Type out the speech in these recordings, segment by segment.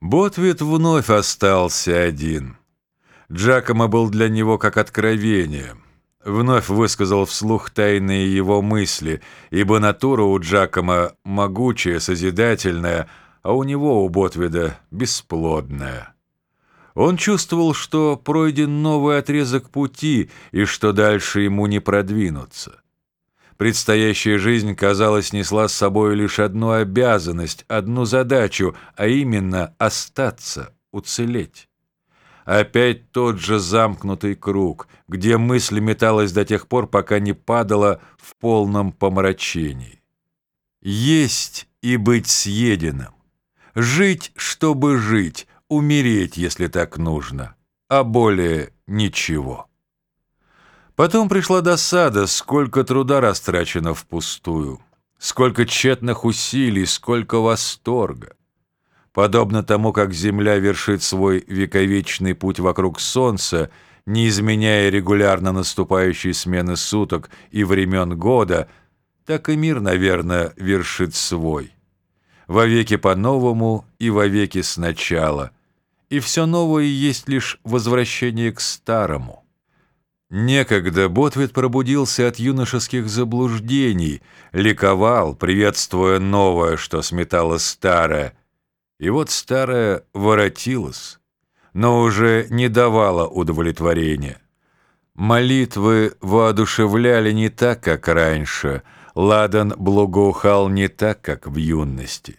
Ботвит вновь остался один. Джакомо был для него как откровение. Вновь высказал вслух тайные его мысли, ибо натура у Джакома могучая, созидательная, а у него, у Ботвида, бесплодная. Он чувствовал, что пройден новый отрезок пути и что дальше ему не продвинуться. Предстоящая жизнь, казалось, несла с собой лишь одну обязанность, одну задачу, а именно остаться, уцелеть. Опять тот же замкнутый круг, где мысль металась до тех пор, пока не падала в полном помрачении. Есть и быть съеденным. Жить, чтобы жить, умереть, если так нужно, а более ничего. Потом пришла досада, сколько труда растрачено впустую, сколько тщетных усилий, сколько восторга. Подобно тому, как Земля вершит свой вековечный путь вокруг Солнца, не изменяя регулярно наступающей смены суток и времен года, так и мир, наверное, вершит свой. Вовеки по-новому и вовеки сначала. И все новое есть лишь возвращение к старому. Некогда Ботвит пробудился от юношеских заблуждений, ликовал, приветствуя новое, что сметало старое. И вот старое воротилось, но уже не давало удовлетворения. Молитвы воодушевляли не так, как раньше, ладан благоухал не так, как в юности.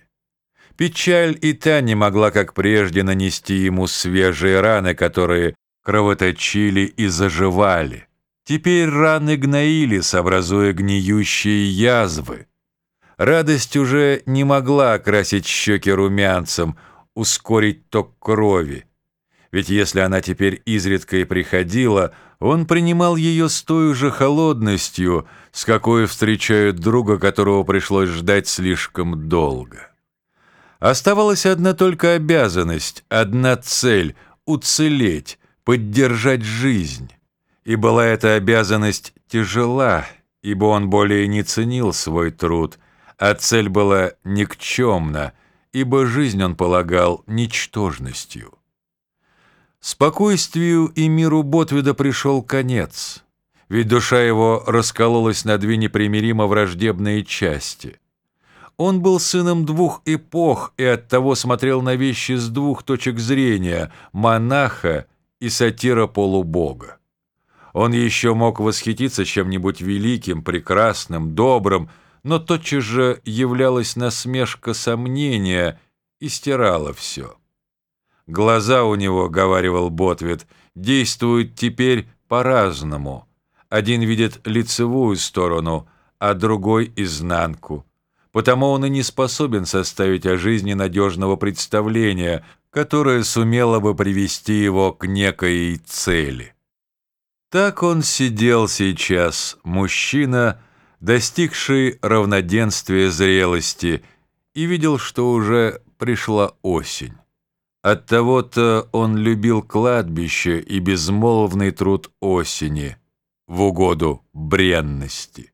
Печаль и та не могла, как прежде, нанести ему свежие раны, которые кровоточили и заживали. Теперь раны гноились, образуя гниющие язвы. Радость уже не могла окрасить щеки румянцем, ускорить ток крови. Ведь если она теперь изредка и приходила, он принимал ее с той же холодностью, с какой встречают друга, которого пришлось ждать слишком долго. Оставалась одна только обязанность, одна цель — уцелеть, поддержать жизнь. И была эта обязанность тяжела, ибо он более не ценил свой труд, а цель была никчемна, ибо жизнь он полагал ничтожностью. Спокойствию и миру Ботвида пришел конец, ведь душа его раскололась на две непримиримо враждебные части. Он был сыном двух эпох и оттого смотрел на вещи с двух точек зрения – монаха и сатира полубога. Он еще мог восхититься чем-нибудь великим, прекрасным, добрым, но тотчас же являлась насмешка сомнения и стирала все. Глаза у него, — говаривал Ботвит, — действуют теперь по-разному. Один видит лицевую сторону, а другой — изнанку. Потому он и не способен составить о жизни надежного представления, которая сумела бы привести его к некой цели. Так он сидел сейчас, мужчина, достигший равноденствия зрелости, и видел, что уже пришла осень. Оттого-то он любил кладбище и безмолвный труд осени в угоду бренности.